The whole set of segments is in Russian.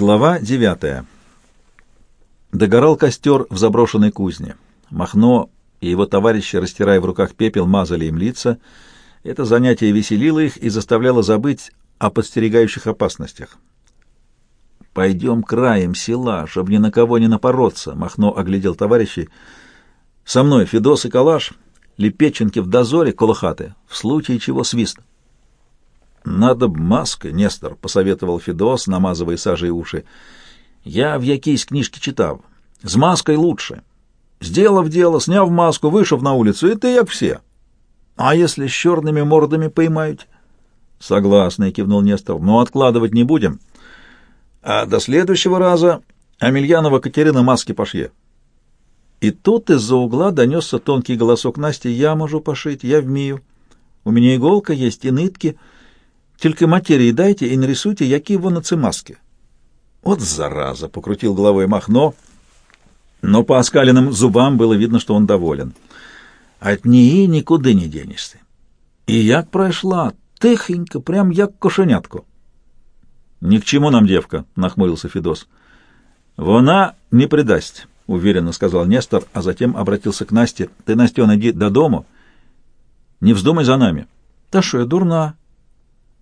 Глава девятая. Догорал костер в заброшенной кузне. Махно и его товарищи, растирая в руках пепел, мазали им лица. Это занятие веселило их и заставляло забыть о подстерегающих опасностях. «Пойдем краем села, чтобы ни на кого не напороться», — Махно оглядел товарищей. «Со мной Федос и Калаш, Лепеченки в дозоре, колохаты, в случае чего свист». «Надо б маска, Нестор», — посоветовал Федос, намазывая сажей уши. «Я в якийсь книжке читав. С маской лучше. Сделав дело, сняв маску, вышел на улицу, и ты як все. А если с черными мордами поймают?» «Согласный», — кивнул Нестор, — «но откладывать не будем. А до следующего раза Амельянова Катерина маски пошье». И тут из-за угла донесся тонкий голосок Насти. «Я могу пошить, я вмію. У меня иголка есть и нитки». Тільки материи дайте и нарисуйте, які воно це маски. Вот зараза, — покрутил головой Махно, но по оскаленным зубам было видно, что он доволен. От нее никуда не денешься. И як пройшла, тихенько, прям як кошенятко. Ни к чему нам девка, — нахмурился Федос. Вона не предаст, — уверенно сказал Нестор, а затем обратился к Насте. Ты, Настена, иди до дому. Не вздумай за нами. Да что я дурна,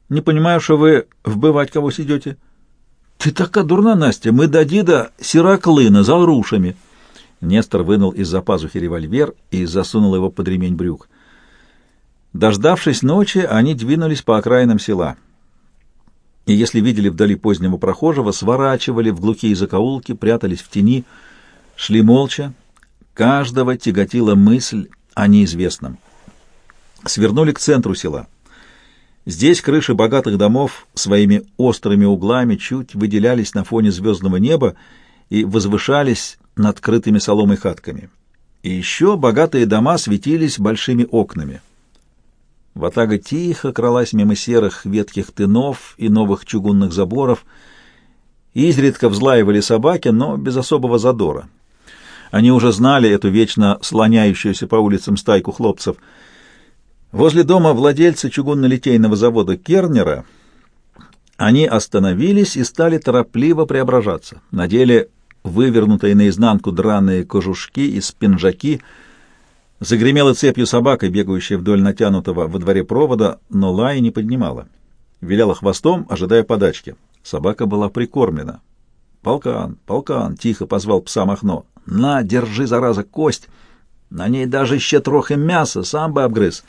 не понимаю, что вы вбивать кого идете. Ты такая дурна, Настя, мы до дида сираклына за рушами. Нестор вынул из-за пазухи револьвер и засунул его под ремень брюк. Дождавшись ночи, они двинулись по окраинам села. И если видели вдали позднего прохожего, сворачивали в глухие закоулки, прятались в тени, шли молча. Каждого тяготила мысль о неизвестном. Свернули к центру села. Здесь крыши богатых домов своими острыми углами чуть выделялись на фоне звездного неба и возвышались над крытыми соломой хатками. И еще богатые дома светились большими окнами. Ватага тихо кралась мимо серых ветхих тынов и новых чугунных заборов. Изредка взлаивали собаки, но без особого задора. Они уже знали эту вечно слоняющуюся по улицам стайку хлопцев — Возле дома владельца чугунно-литейного завода Кернера они остановились и стали торопливо преображаться. Надели вывернутые наизнанку драные кожушки и спинжаки. Загремела цепью собака, бегающая вдоль натянутого во дворе провода, но лая не поднимала. Виляла хвостом, ожидая подачки. Собака была прикормлена. «Полкан, полкан!» — тихо позвал пса Махно. «На, держи, зараза, кость! На ней даже еще трохи мяса, сам бы обгрыз!»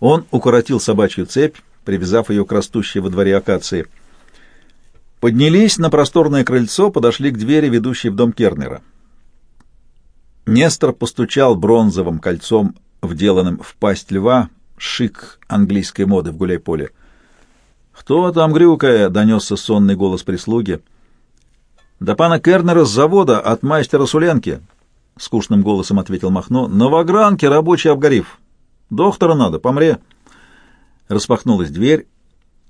Он укоротил собачью цепь, привязав ее к растущей во дворе акации. Поднялись на просторное крыльцо, подошли к двери, ведущей в дом Кернера. Нестор постучал бронзовым кольцом, вделанным в пасть льва, шик английской моды в гуляй-поле. «Кто там грюкая?» — донесся сонный голос прислуги. «Да пана Кернера с завода, от мастера Суленки», — скучным голосом ответил Махно. «Новогранки, рабочий обгорив. Доктора надо, помре. Распахнулась дверь.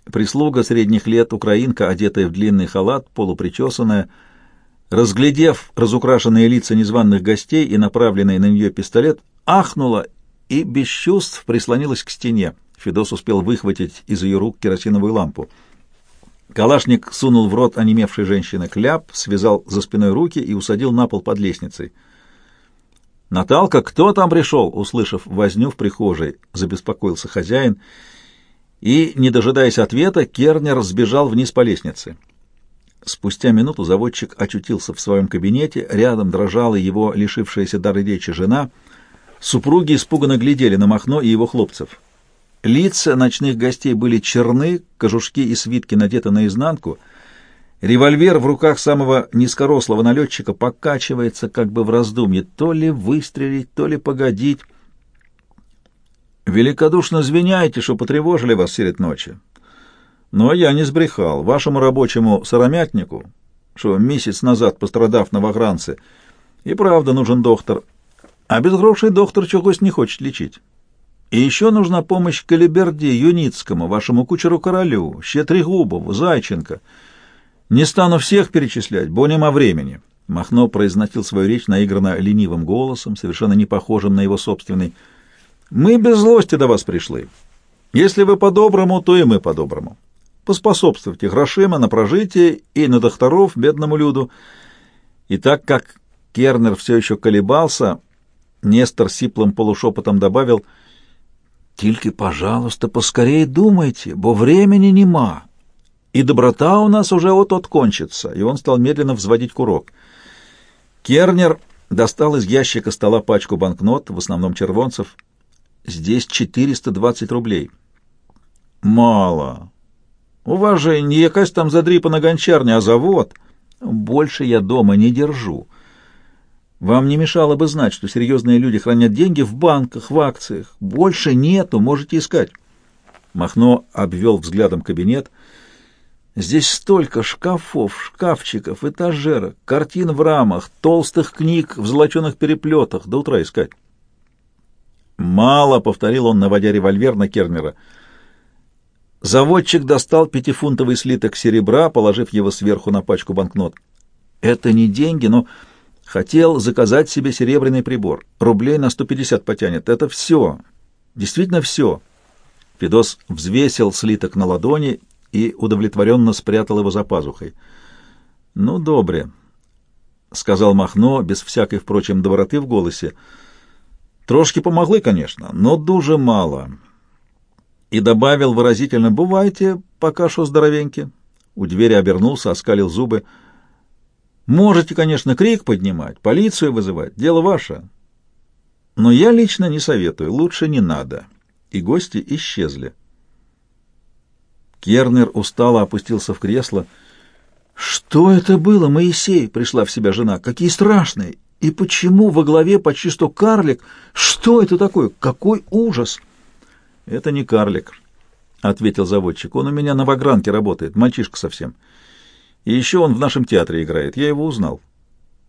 Прислуга средних лет, украинка, одетая в длинный халат, полупричесанная, разглядев разукрашенные лица незваных гостей и направленный на нее пистолет, ахнула и без чувств прислонилась к стене. Федос успел выхватить из ее рук керосиновую лампу. Калашник сунул в рот онемевшей женщины кляп, связал за спиной руки и усадил на пол под лестницей. «Наталка, кто там пришел?» Услышав возню в прихожей, забеспокоился хозяин, и, не дожидаясь ответа, Кернер сбежал вниз по лестнице. Спустя минуту заводчик очутился в своем кабинете, рядом дрожала его лишившаяся дары речи жена. Супруги испуганно глядели на Махно и его хлопцев. Лица ночных гостей были черны, кожушки и свитки надеты наизнанку — Револьвер в руках самого низкорослого налетчика покачивается как бы в раздумье, то ли выстрелить, то ли погодить. «Великодушно звиняйте, что потревожили вас средь ночи. Но я не сбрехал. Вашему рабочему сыромятнику, что месяц назад пострадав на вагранце, и правда нужен доктор, а без грошей доктор чегось не хочет лечить. И еще нужна помощь Калиберде, Юницкому, вашему кучеру-королю, Щетригубову, Зайченко». Не стану всех перечислять, бо нема времени. Махно произносил свою речь наигранно ленивым голосом, совершенно не похожим на его собственный. Мы без злости до вас пришли. Если вы по-доброму, то и мы по-доброму. поспособствуйте грошима на прожитие и на докторов бедному люду. И так как Кернер все еще колебался, Нестор сиплым полушепотом добавил, «Тільки, пожалуйста, поскорее думайте, бо времени нема, и доброта у нас уже вот-от кончится». И он стал медленно взводить курок. Кернер достал из ящика стола пачку банкнот, в основном червонцев. «Здесь 420 рублей». «Мало. У вас же не якась там задрипана гончарня, а завод. Больше я дома не держу». Вам не мешало бы знать, что серьезные люди хранят деньги в банках, в акциях. Больше нету, можете искать. Махно обвел взглядом кабинет. Здесь столько шкафов, шкафчиков, этажерок, картин в рамах, толстых книг в золоченых переплетах. До утра искать. «Мало», — повторил он, наводя револьвер на Кернера. Заводчик достал пятифунтовый слиток серебра, положив его сверху на пачку банкнот. «Это не деньги, но...» Хотел заказать себе серебряный прибор. Рублей на 150 потянет. Это все. Действительно все. Федос взвесил слиток на ладони и удовлетворенно спрятал его за пазухой. «Ну, добре», — сказал Махно, без всякой, впрочем, доброты в голосе. «Трошки помогли, конечно, но дуже мало». И добавил выразительно «Бывайте, пока шо здоровеньки». У двери обернулся, оскалил зубы — Можете, конечно, крик поднимать, полицию вызывать, дело ваше. Но я лично не советую, лучше не надо. И гости исчезли. Кернер устало опустился в кресло. «Что это было, Моисей?» — пришла в себя жена. «Какие страшные! И почему во главе почти что карлик? Что это такое? Какой ужас!» «Это не карлик», — ответил заводчик. «Он у меня на вагранке работает, мальчишка совсем». И еще он в нашем театре играет. Я его узнал.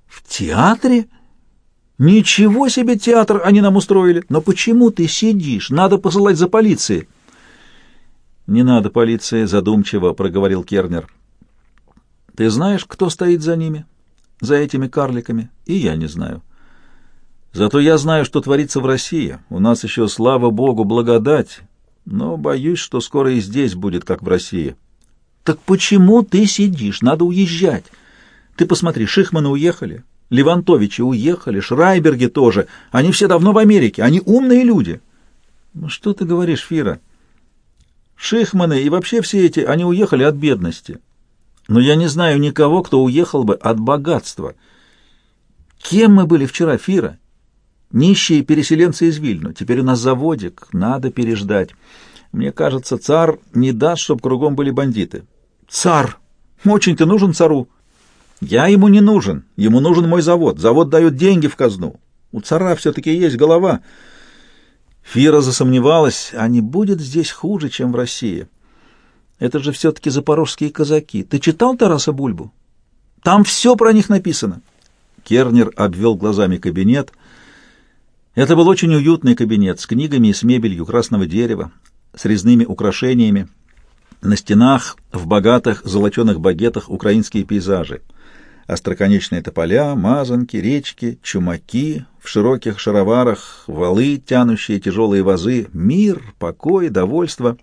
В театре? Ничего себе театр они нам устроили. Но почему ты сидишь? Надо посылать за полицией. Не надо полиции, задумчиво проговорил Кернер. Ты знаешь, кто стоит за ними? За этими карликами? И я не знаю. Зато я знаю, что творится в России. У нас еще, слава богу, благодать. Но боюсь, что скоро и здесь будет, как в России. Так почему ты сидишь? Надо уезжать. Ты посмотри, Шихманы уехали, Левантовичи уехали, Шрайберги тоже. Они все давно в Америке, они умные люди. Ну что ты говоришь, Фира? Шихманы и вообще все эти, они уехали от бедности. Но я не знаю никого, кто уехал бы от богатства. Кем мы были вчера, Фира? Нищие переселенцы из Вильну. Теперь у нас заводик, надо переждать. Мне кажется, цар не даст, чтобы кругом были бандиты. Цар! Очень ты нужен цару. Я ему не нужен. Ему нужен мой завод. Завод дает деньги в казну. У цара все-таки есть голова. Фира засомневалась, а не будет здесь хуже, чем в России. Это же все-таки запорожские казаки. Ты читал Тараса Бульбу? Там все про них написано. Кернер обвел глазами кабинет. Это был очень уютный кабинет с книгами и с мебелью красного дерева с резными украшениями. На стенах в богатых золоченых багетах украинские пейзажи. Остроконечные тополя, мазанки, речки, чумаки, в широких шароварах, валы, тянущие тяжелые вазы, мир, покой, довольство.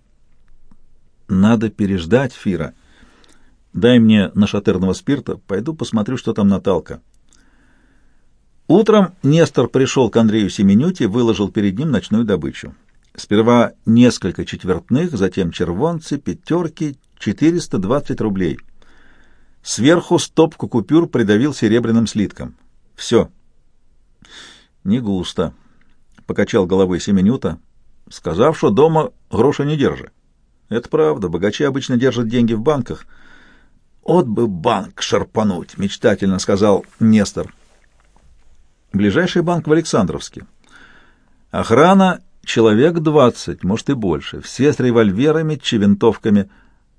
Надо переждать, Фира. Дай мне нашатырного спирта, пойду посмотрю, что там Наталка. Утром Нестор пришел к Андрею Семенюте, выложил перед ним ночную добычу. Сперва несколько четвертных, затем червонцы, пятерки, 420 рублей. Сверху стопку купюр придавил серебряным слитком. Все. Не густо. Покачал головой Семенюта, сказав, что дома гроша не держи. Это правда, богачи обычно держат деньги в банках. «От бы банк шарпануть!» — мечтательно сказал Нестор. Ближайший банк в Александровске. Охрана Человек двадцать, может и больше. Все с револьверами, чевинтовками.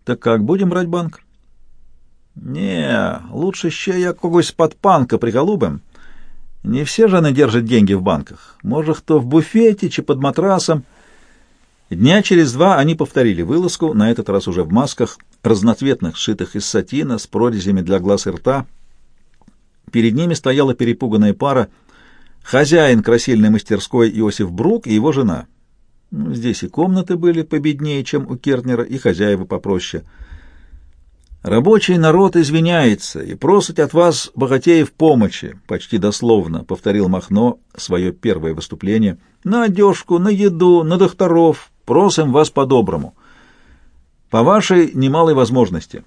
Так как, будем брать банк? Не, лучше ще я когось под панка приголубим. Не все жены держат деньги в банках. Может, кто в буфете, чи под матрасом. Дня через два они повторили вылазку, на этот раз уже в масках, разноцветных, сшитых из сатина, с прорезями для глаз и рта. Перед ними стояла перепуганная пара — Хозяин красильной мастерской Иосиф Брук и его жена. Здесь и комнаты были победнее, чем у Кернера, и хозяева попроще — Рабочий народ извиняется и просит от вас, богатеев, помощи, почти дословно повторил Махно свое первое выступление. На одежку, на еду, на докторов. Просим вас по-доброму. По вашей немалой возможности.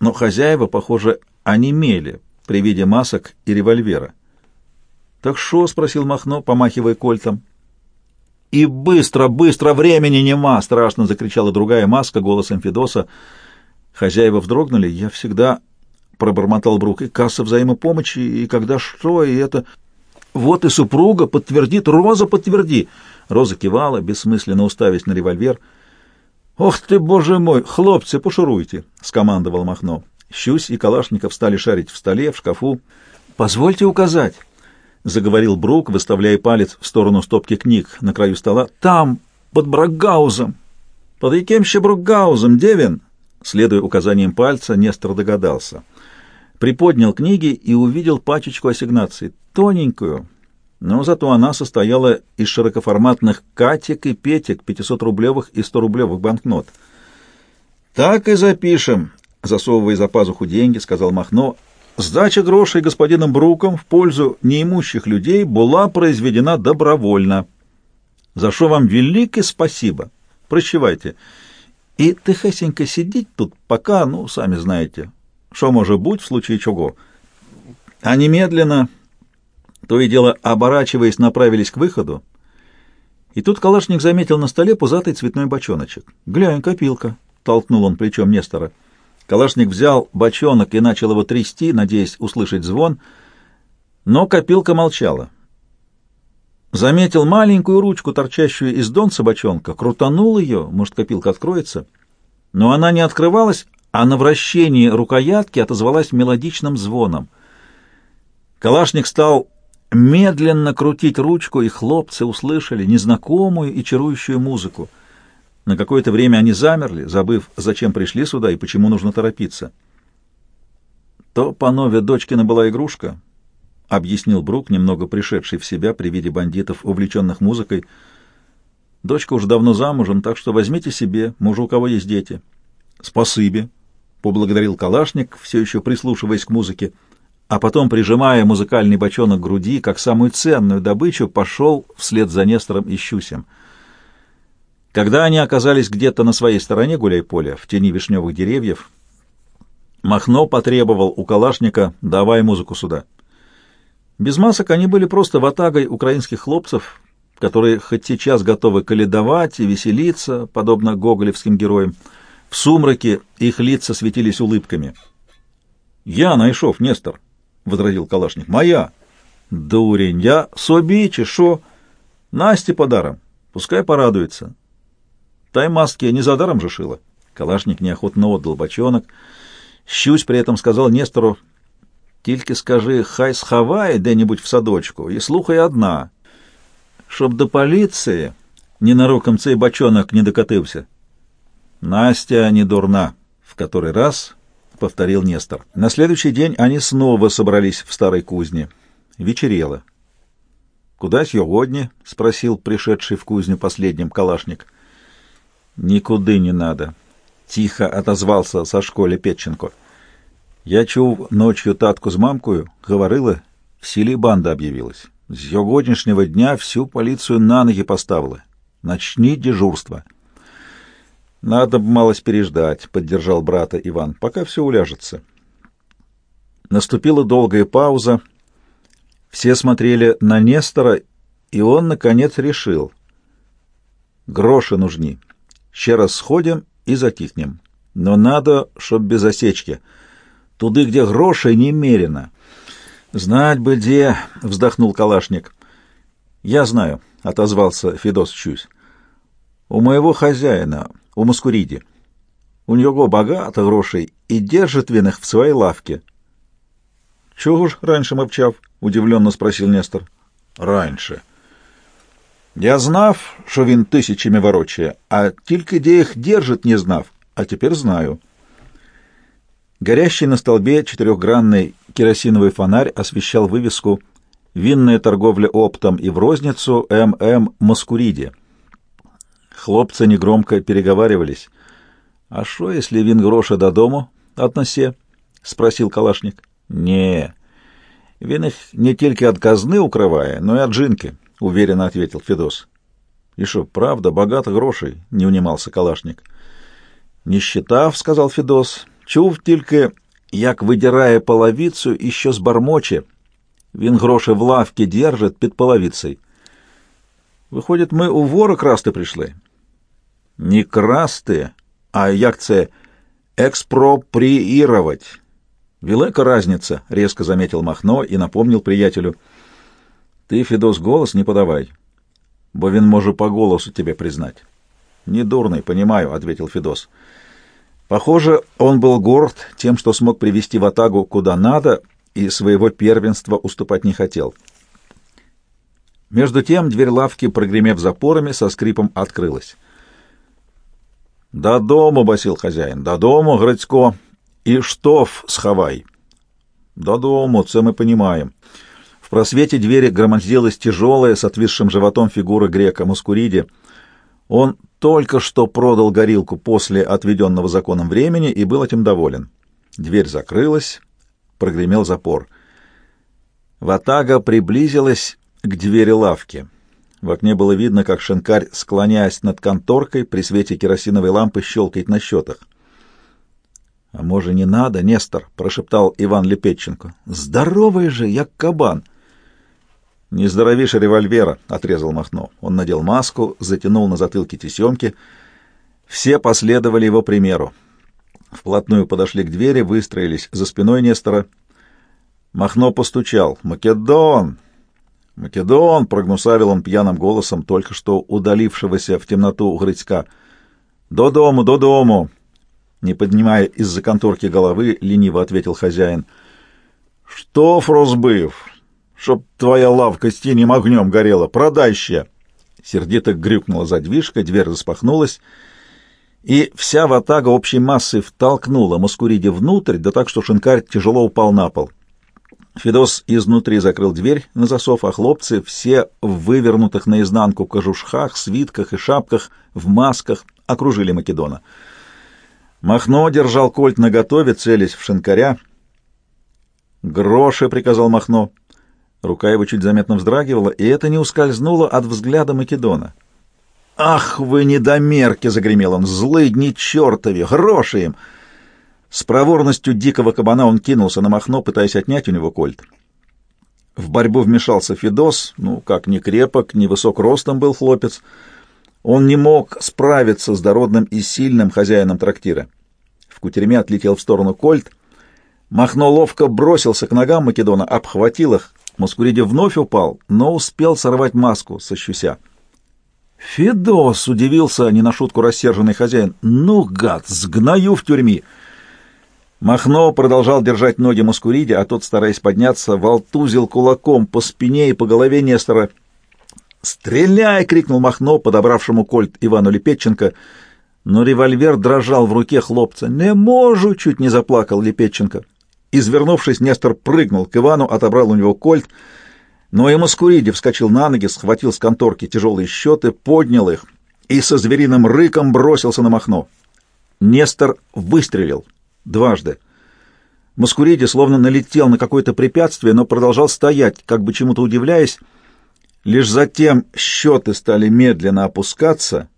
Но хозяева, похоже, онемели при виде масок и револьвера. «Так что?» — спросил Махно, помахивая кольтом. «И быстро, быстро, времени нема!» — страшно закричала другая маска голосом Федоса. Хозяева вздрогнули. «Я всегда...» — пробормотал Брук. «И касса взаимопомощи, и когда что, и это...» «Вот и супруга подтвердит, Роза подтверди!» Роза кивала, бессмысленно уставясь на револьвер. «Ох ты, боже мой! Хлопцы, пошуруйте!» — скомандовал Махно. Щусь и Калашников стали шарить в столе, в шкафу. «Позвольте указать!» — заговорил Брук, выставляя палец в сторону стопки книг на краю стола. «Там, под Бракгаузом!» «Под яким ще Бракгаузом, Девин?» Следуя указаниям пальца, Нестор догадался. Приподнял книги и увидел пачечку ассигнаций. Тоненькую, но зато она состояла из широкоформатных катик и петек 500-рублевых и 100-рублевых банкнот. «Так и запишем», — засовывая за пазуху деньги, сказал Махно. «Сдача грошей господином Бруком в пользу неимущих людей была произведена добровольно. За что вам великое спасибо. Прощевайте». И тихесенько сидеть тут, пока, ну, сами знаете, что может быть в случае чего. А немедленно, то и дело оборачиваясь, направились к выходу. И тут калашник заметил на столе пузатый цветной бочоночек. «Глянь, копилка!» — толкнул он плечом Нестора. Калашник взял бочонок и начал его трясти, надеясь услышать звон, но копилка молчала. Заметил маленькую ручку, торчащую из донца бочонка, крутанул ее, может, копилка откроется. Но она не открывалась, а на вращении рукоятки отозвалась мелодичным звоном. Калашник стал медленно крутить ручку, и хлопцы услышали незнакомую и чарующую музыку. На какое-то время они замерли, забыв, зачем пришли сюда и почему нужно торопиться. То Панове дочкина была игрушка, — объяснил Брук, немного пришедший в себя при виде бандитов, увлеченных музыкой. «Дочка уже давно замужем, так что возьмите себе, мужу у кого есть дети». «Спасибо», — поблагодарил Калашник, все еще прислушиваясь к музыке, а потом, прижимая музыкальный бочонок к груди, как самую ценную добычу, пошел вслед за Нестором и Щусем. Когда они оказались где-то на своей стороне гуляй-поля, в тени вишневых деревьев, Махно потребовал у Калашника «давай музыку сюда». Без масок они были просто ватагой украинских хлопцев, которые хоть сейчас готовы каледовать и веселиться, подобно гоголевским героям. В сумраке их лица светились улыбками. «Я Найшов, Нестор», — возразил Калашник. «Моя». «Дурень, я собичи, шо? Насте подаром. Пускай порадуется. Тай маски не за даром же шила». Калашник неохотно отдал бочонок. Щусь при этом сказал Нестору, тільки скажи, хай сховає де-небудь в садочку, і слухай одна, щоб до поліції ненароком цей бочонок не докатився. Настя не дурна, в который раз повторил Нестор. На следующий день они снова собрались в старой кузне. Вечерело. «Куда сегодня?» — спросил пришедший в кузню последним калашник. «Никуды не надо», — тихо отозвался со школе Петченко. Я чув ночью татку з мамкою, говорила, в селі банда об'явилась. З сьогоднішнього дня всю полицию на ноги поставила. Начни дежурство. Надо бы малость переждать, поддержал брата Иван, пока все уляжется. Наступила долгая пауза. Все смотрели на Нестора, и он, наконец, решил. Гроши нужны. Ще раз сходим и затихнем. Но надо, чтоб без осечки — туды, где грошей немерено. Знать бы где, вздохнул Калашник. Я знаю, отозвался Федос Чусь. У моего хозяина, у Маскуриди. У него богато грошей и держит він их в своей лавке. Чего ж раньше мовчав? удивленно спросил Нестор. Раньше. Я знав, що він тисячами ворочає, а тільки де їх держить, не знав, а теперь знаю. Горящий на столбе четырехгранный керосиновый фонарь освещал вывеску «Винная торговля оптом и в розницу М.М. Маскуриди». Хлопцы негромко переговаривались. «А что, если вин гроша до дому?» относе? — спросил Калашник. — Не, він их не только от казны укрывая, но и от жинки, — уверенно ответил Федос. — И что, правда, богато грошей? — не унимался Калашник. — Не считав, — сказал Федос, — чув тільки, як видирая половицу, еще с бармочи. Він гроши в лавке держит під половицей. Виходить, ми у вора красти прийшли? Не красти, а як це экспроприировать. Велика разница, — резко заметил Махно и напомнил приятелю. Ты, Федос, голос не подавай, бо він може по голосу тебе признать. Не дурный, понимаю, — ответил Федос. Похоже, он был горд тем, что смог привести в Атагу куда надо, и своего первенства уступать не хотел. Между тем дверь лавки, прогремев запорами, со скрипом открылась. «Додому, — басил хозяин, — додому, Грицько, и штоф сховай». «Додому, це мы понимаем». В просвете двери громоздилась тяжелая, с отвисшим животом фигура грека Маскуриди. Он только что продал горилку после отведенного законом времени и был этим доволен. Дверь закрылась, прогремел запор. Ватага приблизилась к двери лавки. В окне было видно, как шинкарь, склоняясь над конторкой, при свете керосиновой лампы щелкает на счетах. — А может, не надо, Нестор? — прошептал Иван Лепетченко. — Здоровый же, як кабан! — Не здоровейше револьвера, — отрезал Махно. Он надел маску, затянул на затылке тесемки. Все последовали его примеру. Вплотную подошли к двери, выстроились за спиной Нестора. Махно постучал. «Македон! «Македон!» — прогнусавил он пьяным голосом только что удалившегося в темноту Грицька. «До дому, до дому!» Не поднимая из-за конторки головы, лениво ответил хозяин. «Что, фрозбыв? Чтоб твоя лавка с синим огнем горела, продай ще!» Сердито грюкнула задвижка, дверь распахнулась, и вся ватага общей массы втолкнула Маскуриде внутрь, да так, что шинкарь тяжело упал на пол. Федос изнутри закрыл дверь на засов, а хлопцы, все в вывернутых наизнанку кожушках, свитках и шапках, в масках, окружили Македона. Махно держал кольт наготове, целясь в шинкаря. «Гроши!» — приказал Махно. Рука его чуть заметно вздрагивала, и это не ускользнуло от взгляда Македона. «Ах вы недомерки!» — загремел он. «Злыдни чертови! Гроши им!» С проворностью дикого кабана он кинулся на Махно, пытаясь отнять у него кольт. В борьбу вмешался Федос, ну, как ни крепок, ни высок ростом был хлопец. Он не мог справиться с дородным и сильным хозяином трактира. В кутерьме отлетел в сторону кольт. Махно ловко бросился к ногам Македона, обхватил их. Маскуриди вновь упал, но успел сорвать маску со щуся. «Федос!» — удивился не на шутку рассерженный хозяин. «Ну, гад, сгною в тюрьме!» Махно продолжал держать ноги Маскуриди, а тот, стараясь подняться, волтузил кулаком по спине и по голове Нестора. «Стреляй!» — крикнул Махно, подобравшему кольт Ивану Лепетченко. Но револьвер дрожал в руке хлопца. «Не можу!» — чуть не заплакал Лепетченко. Извернувшись, Нестор прыгнул к Ивану, отобрал у него кольт, но и Маскуриди вскочил на ноги, схватил с конторки тяжелые счеты, поднял их и со звериным рыком бросился на Махно. Нестор выстрелил дважды. Маскуриди словно налетел на какое-то препятствие, но продолжал стоять, как бы чему-то удивляясь. Лишь затем счеты стали медленно опускаться.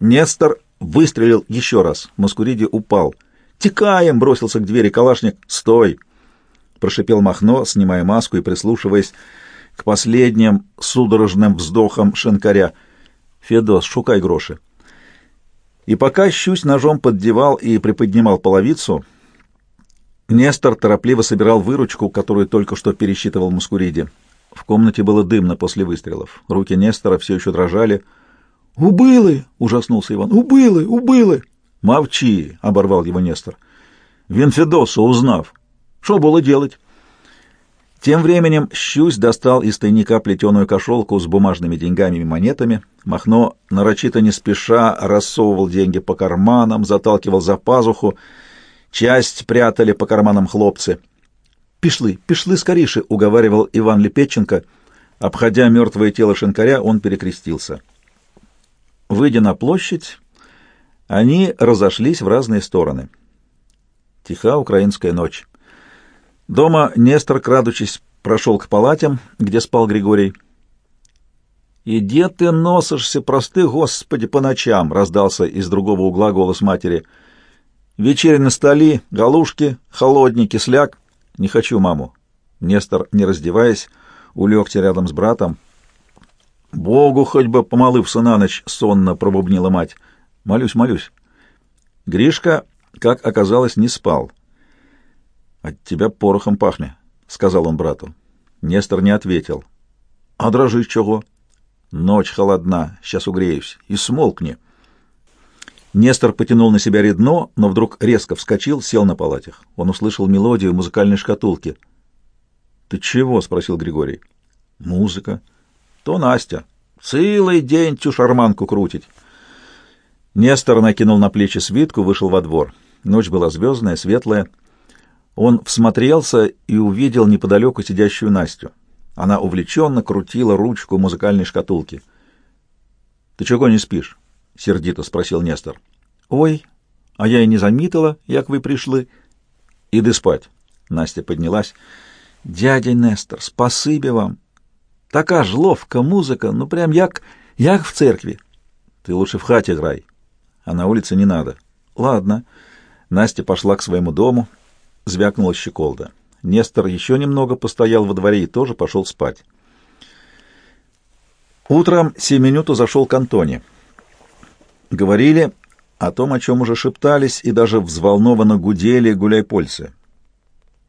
Нестор выстрелил еще раз. Маскуриди упал. «Текаем!» — бросился к двери калашник. «Стой!» — прошипел Махно, снимая маску и прислушиваясь к последним судорожным вздохам шинкаря. «Федос, шукай гроши!» И пока щусь ножом поддевал и приподнимал половицу, Нестор торопливо собирал выручку, которую только что пересчитывал Мускуриди. В комнате было дымно после выстрелов. Руки Нестора все еще дрожали. «Убылы!» — ужаснулся Иван. «Убылы! Убылы!» «Мовчи!» — оборвал его Нестор. «Винфедоса узнав. Что было делать?» Тем временем Щусь достал из тайника плетеную кошелку с бумажными деньгами и монетами. Махно нарочито не спеша рассовывал деньги по карманам, заталкивал за пазуху. Часть прятали по карманам хлопцы. «Пишлы, пишлы скорейше!» — уговаривал Иван Лепетченко. Обходя мертвое тело шинкаря, он перекрестился. Выйдя на площадь, они разошлись в разные стороны. Тиха украинская ночь. Дома Нестор, крадучись, прошел к палатям, где спал Григорий. «И где ты носишься, просты, Господи, по ночам?» — раздался из другого угла голос матери. «Вечеря на столе, галушки, холодники, сляг. Не хочу маму». Нестор, не раздеваясь, улегся рядом с братом. «Богу хоть бы помолывся на ночь!» — сонно пробубнила мать. «Молюсь, молюсь». Гришка, как оказалось, не спал. «От тебя порохом пахнет», — сказал он брату. Нестор не ответил. «А дрожишь чего?» Ночь холодна, сейчас угреюсь. И смолкни. Нестор потянул на себя редно, но вдруг резко вскочил, сел на палатях. Он услышал мелодию музыкальной шкатулки. «Ты чего?» — спросил Григорий. «Музыка». «То Настя. Целый день тю шарманку крутить». Нестор накинул на плечи свитку, вышел во двор. Ночь была звездная, светлая. Он всмотрелся и увидел неподалеку сидящую Настю. Она увлеченно крутила ручку музыкальной шкатулки. — Ты чего не спишь? — сердито спросил Нестор. — Ой, а я и не заметила, як вы пришли. — Иди спать. Настя поднялась. — Дядя Нестор, спасибо вам. Така ж ловка музыка, ну прям як, як в церкви. Ты лучше в хате играй, а на улице не надо. Ладно. Настя пошла к своему дому, звякнула щеколда. Нестор еще немного постоял во дворе и тоже пошел спать. Утром Семенюту зашел к Антоне. Говорили о том, о чем уже шептались и даже взволнованно гудели гуляйпольцы.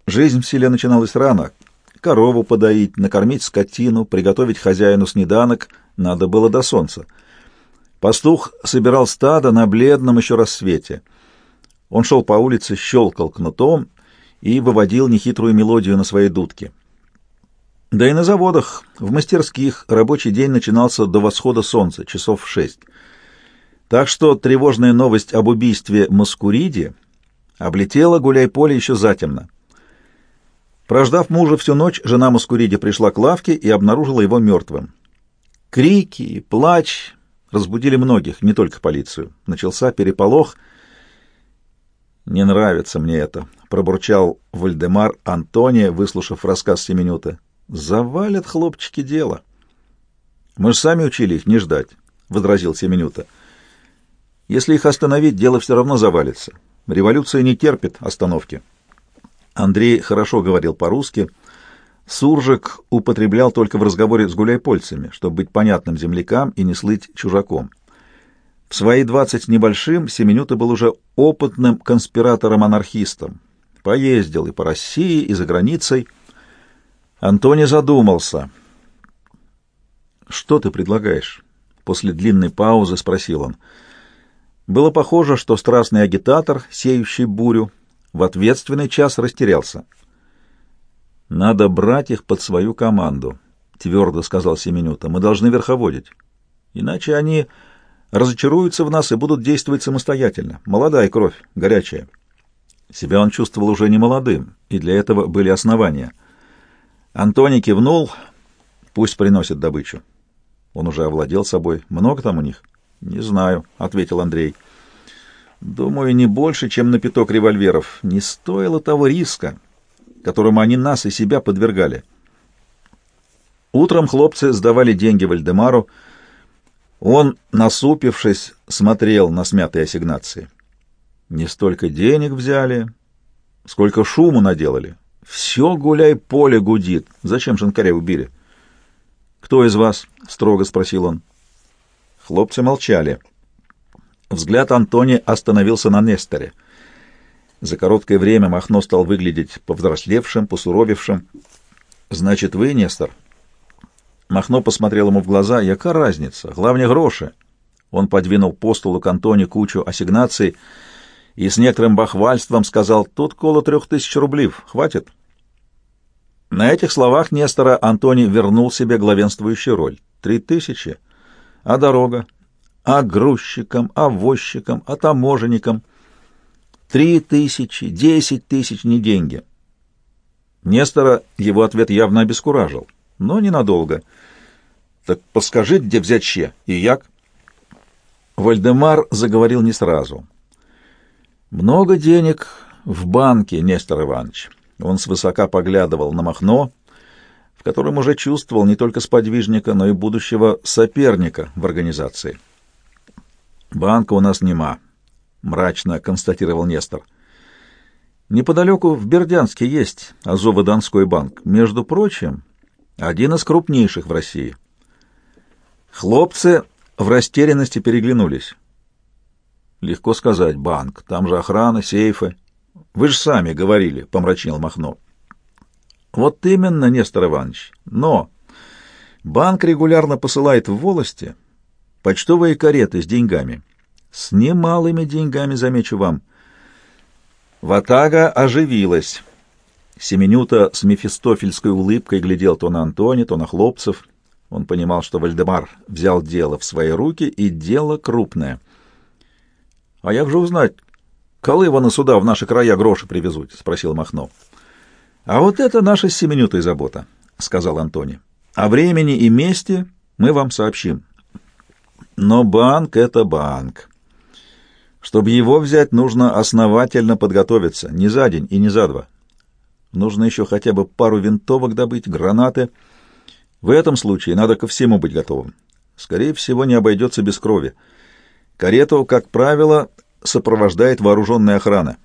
Жизнь в селе начиналась рано. Корову подоить, накормить скотину, приготовить хозяину снеданок надо было до солнца. Пастух собирал стадо на бледном еще рассвете. Он шел по улице, щелкал кнутом и выводил нехитрую мелодию на своей дудке. Да и на заводах, в мастерских рабочий день начинался до восхода солнца, часов в шесть. Так что тревожная новость об убийстве Маскуриди облетела гуляй-поле еще затемно. Прождав мужа всю ночь, жена Маскуриди пришла к лавке и обнаружила его мертвым. Крики плач разбудили многих, не только полицию. Начался переполох — «Не нравится мне это», — пробурчал Вальдемар Антония, выслушав рассказ Семенюта. «Завалят хлопчики дело». «Мы же сами учили их не ждать», — возразил Семенюта. «Если их остановить, дело все равно завалится. Революция не терпит остановки». Андрей хорошо говорил по-русски. Суржик употреблял только в разговоре с гуляйпольцами, чтобы быть понятным землякам и не слыть чужаком. В свои двадцать небольшим Семенюта был уже опытным конспиратором-анархистом. Поездил и по России, и за границей. Антоний задумался. «Что ты предлагаешь?» После длинной паузы спросил он. Было похоже, что страстный агитатор, сеющий бурю, в ответственный час растерялся. «Надо брать их под свою команду», — твердо сказал Семенюта. «Мы должны верховодить. Иначе они...» разочаруются в нас и будут действовать самостоятельно. Молодая кровь, горячая. Себя он чувствовал уже не молодым, и для этого были основания. Антоний кивнул, пусть приносят добычу. Он уже овладел собой. Много там у них? Не знаю, ответил Андрей. Думаю, не больше, чем на пяток револьверов. Не стоило того риска, которому они нас и себя подвергали. Утром хлопцы сдавали деньги Вальдемару, он, насупившись, смотрел на смятые ассигнации. Не столько денег взяли, сколько шуму наделали. Все гуляй поле гудит. Зачем шинкаря убили? Кто из вас? строго спросил он. Хлопцы молчали. Взгляд Антони остановился на Несторе. За короткое время Махно стал выглядеть повзрослевшим, посуровевшим. «Значит, вы, Нестор?» Махно посмотрел ему в глаза. Яка разница? Главное, гроши. Он подвинул по столу к Антоне кучу ассигнаций и с некоторым бахвальством сказал, тут коло трех тысяч рублей. Хватит? На этих словах Нестора Антоний вернул себе главенствующую роль. Три тысячи? А дорога? А грузчикам, а возчикам, а таможенникам? Три тысячи, десять тысяч — не деньги. Нестора его ответ явно обескуражил, но ненадолго — так подскажи, где взять ще и як? Вальдемар заговорил не сразу. Много денег в банке, Нестор Иванович». Он свысока поглядывал на Махно, в котором уже чувствовал не только сподвижника, но и будущего соперника в организации. «Банка у нас нема», — мрачно констатировал Нестор. «Неподалеку в Бердянске есть Азово-Донской банк. Между прочим, один из крупнейших в России». Хлопцы в растерянности переглянулись. «Легко сказать, банк. Там же охрана, сейфы. Вы же сами говорили», — помрачнел Махно. Вот именно, Нестор Иванович. Но банк регулярно посылает в волости почтовые кареты с деньгами. С немалыми деньгами, замечу вам. Ватага оживилась. Семенюта с мефистофельской улыбкой глядел то на Антони, то на хлопцев. Он понимал, что Вальдемар взял дело в свои руки, и дело крупное. — А як же узнать, коли вони сюда в наши края гроши привезут? — спросил Махно. — А вот это наша с Семенютой забота, — сказал Антони. — О времени и месте мы вам сообщим. Но банк — это банк. Чтобы его взять, нужно основательно подготовиться, не за день и не за два. Нужно еще хотя бы пару винтовок добыть, гранаты. В этом случае надо ко всему быть готовым. Скорее всего, не обойдется без крови. Карету, как правило, сопровождает вооруженная охрана.